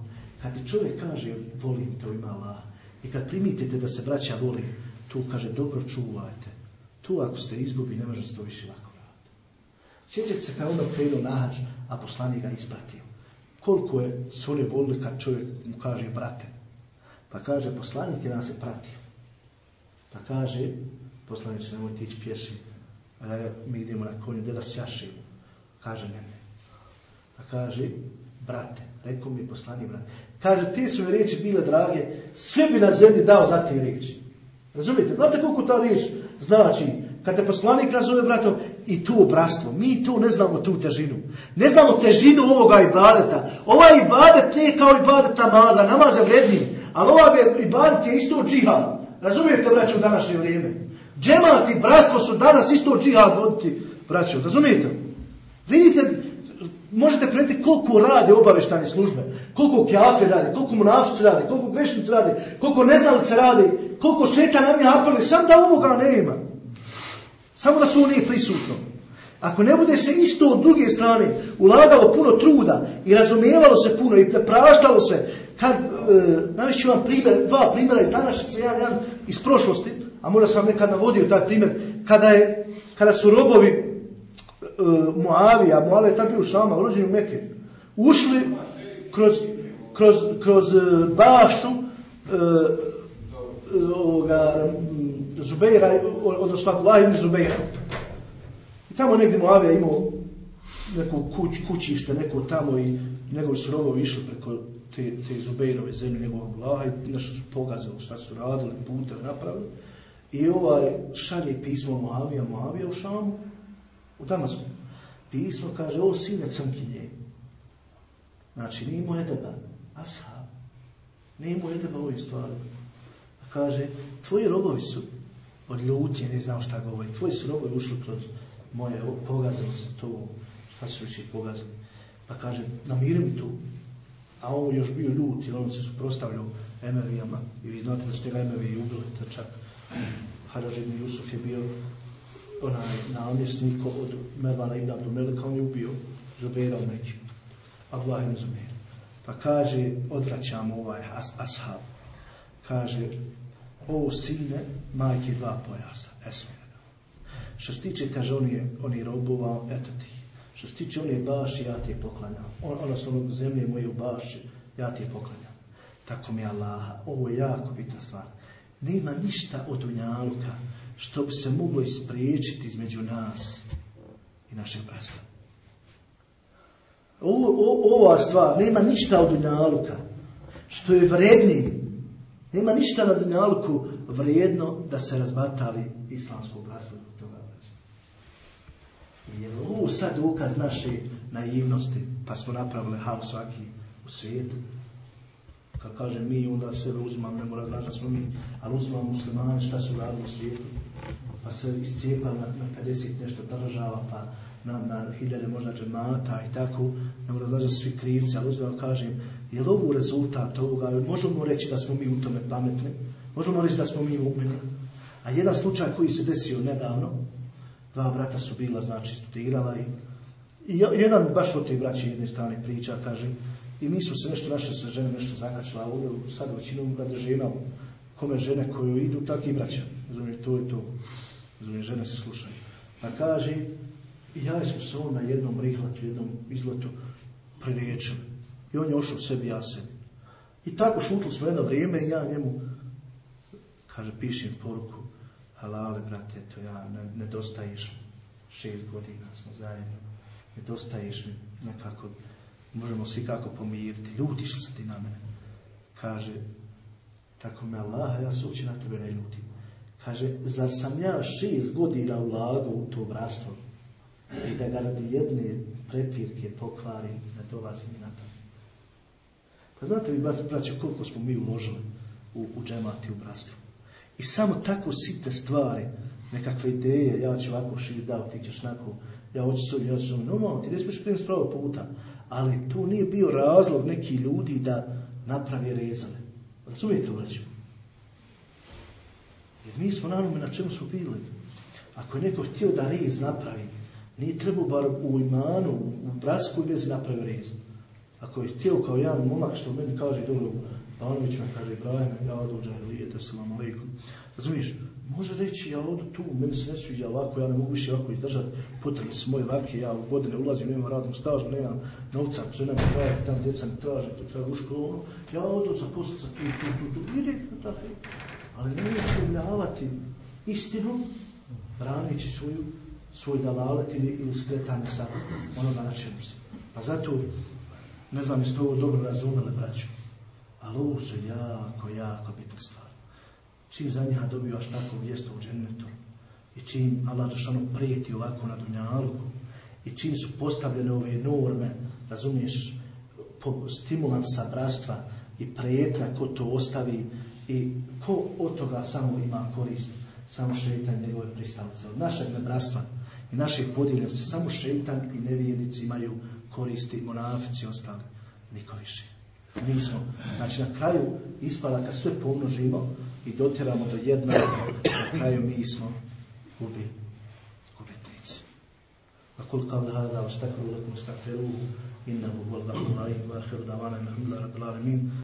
kad ti čovjek kaže volim te u ima Allah, i kad primitite da se braća voli, tu kaže dobro čuvajte. Tu ako se izgubi, ne može se to više lako vratiti. Sjećate se kad onda krenuo nahač, a poslanik ga ispratio. Koliko je su oni volili kad čovjek mu kaže brate. Pa kaže, poslanik je nas je pratio. Pa kaže, poslaniče, nemojte ići pješi, e, mi idemo na konju, da sjašimo. Kaže, ne, ne. Pa kaže, brate, rekao mi poslani brate. Kaže, te su mi riječi bile drage, sve bi na zemlji dao za te riječi. Razumijete? Znate koliko ta riječ znači? Kad te poslanik razove, brato, i to obrastvo, mi tu ne znamo tu težinu. Ne znamo težinu ovoga ibadeta. Ovaj ibadet nije kao ibadet namaza, namaz je vredniji, ali ovaj ibadet je isto džihad. Razumijete, braćo, u današnje vrijeme? Džemat i bratstvo su danas isto džihad voditi, braćo, razumijete? Vidite, možete prediti koliko rade obaveštane službe, koliko kjafe rade, koliko munafice rade, koliko grešnice rade, koliko neznalice rade, koliko šeta na njih apeli, sam da ovoga nema. Samo da to nije prisutno. Ako ne bude se isto od druge strane ulagalo puno truda i razumijevalo se puno i praštalo se, kad, e, navešću vam primjer, dva primjera iz današnjice, jedan, jedan iz prošlosti, a možda sam nekad navodio taj primjer, kada, je, kada su robovi Moavija, Moavija je tako bio u Šama, rođeni u ušli kroz, kroz, kroz e, bašu e, e, ovoga, Zubeira, odnosno Abdullah ibn Zubeira. I tamo negdje Moavija imao neko kuć, kućište, neko tamo i njegovi su robovi išli preko te, te Zubeirove zemlje, njegovog Allaha i nešto su pogazili, šta su radili, putev napravili. I ovaj šalje pismo Moavija, Moavija u Šamu, u Damasku. Pismo kaže, o sine crnkinje, Znači, nije imao edeba, ashab. Nije imao edeba ovim stvarima. Kaže, tvoji robovi su od ljutnje, ne znam šta govori, tvoji su robovi ušli kroz moje, pogazili se to, šta su više pogazili. Pa kaže, namiri mi tu. A on još bio ljut, jer on se suprostavljao Emevijama. I vi znate da ste ga Emevije ubili, da čak Haraž ibn Jusuf je bio onaj namjesnik od Mervana ibn Abdumelika, on je ubio Zubeira u Mekiju. Allah ibn Zubair. Pa kaže, odvraćamo ovaj as ashab. Kaže, o sine, majke dva pojasa, esmina. Što se tiče, kaže, on je, on je robova, eto ti. Što se tiče, on je baš, ja ti je poklanjam. On, odnosno, zemlje moje u baši, ja ti je poklanjam. Tako mi je Allah, ovo je jako bitna stvar. Nema ništa od unjaluka što bi se moglo ispriječiti između nas i našeg bratstva. Ova stvar nema ništa od dunjaluka što je vredniji. Nema ništa na dunjaluku vrijedno da se razbatali islamsko bratstvo zbog toga. Je ovo sad ukaz naše naivnosti, pa smo napravili haos svaki u svijetu. Kad kaže mi, onda sebe uzimam, ne mora znači da smo mi, ali uzimam muslimane, šta su radili u svijetu. Pa se iscijepali na, na 50 nešto država, pa na, na hiljade možda džemata i tako, znači su svi krivci, ali uzimam kažem, je li ovo rezultat ovoga, možemo reći da smo mi u tome pametni, možemo reći da smo mi umeni. A jedan slučaj koji se desio nedavno, dva brata su bila, znači, studirala i, i jedan baš od tih braća jedne strane priča, kaže, i mi smo se nešto, naše se žene nešto zakačila, ovdje sad većinom rade žena, kome žene koju idu, tak i braća. Razumije, to je to. Razumije, žene se slušaju. Pa kaže, ja smo se on na jednom rihlatu, jednom izletu pririječili. I on je ošao sebi, ja sebi. I tako šutili smo jedno vrijeme i ja njemu, kaže, pišem poruku, halale, brate, to ja, ne, nedostaješ mi. Šest godina smo zajedno. Nedostaješ mi nekako, možemo svi kako pomiriti. Ljutiš li se ti na mene? Kaže, tako me Allah, ja se na tebe ne ljutim. Kaže, zar sam ja šest godina ulagao u to bratstvo i da ga radi jedne prepirke pokvarim, ne dolazi mi na to. Pa znate vi, braće, koliko smo mi uložili u, u džemati, u bratstvu. I samo tako sitne stvari, nekakve ideje, ja ću ovako širi dao, ti ćeš nako, ja hoću svoj, ja ti ne smiješ primiti s pravog puta. Ali tu nije bio razlog neki ljudi da napravi rezale. Razumijete, braću? Jer mi smo na onome na čemu smo bili. Ako je neko htio da rez napravi, nije trebao bar u imanu, u bratskoj vezi napravi rez. Ako je htio kao jedan momak što meni kaže, dobro, Pavlović me kaže, Ibrahim, ja odu u džahilijet, salam alaikum. Razumiješ, može reći, ja odu tu, meni se ne sviđa ovako, ja ne mogu više ovako izdržati, potrebni su moje vake, ja u godine ulazim, nemam radnog staža, nemam novca, žena mi traje, tam djeca mi traže, to treba u školu, ja odu za poslica, tu, tu, tu, tu, vidi, tako. Ali ne iskrivljavati istinu, branići svoju, svoj dalalet ili, ili skretanje sa onoga na čemu se. Pa zato, ne znam, jeste ovo dobro razumeli, braću, ali ovo su jako, jako bitne stvari. Čim za njega dobivaš tako mjesto u džennetu i čim Allah Žešanu prijeti ovako na dunjaluku i čim su postavljene ove norme, razumiješ, stimulansa bratstva i prijetnja ko to ostavi i ko od toga samo ima korist? Samo šeitan i njegove pristavce. Od našeg nebrastva i naših podjelja samo šeitan i nevijenici imaju koristi, monafici i ostali. Niko više. Mi smo. Znači na kraju ispada kad sve pomnožimo i dotiramo do jednog, na kraju mi smo gubi. Gubitnici. A kulka vlada, ostakru lakum stakferuhu, innahu da rahim, vahiru davana, inhamdala, rabila.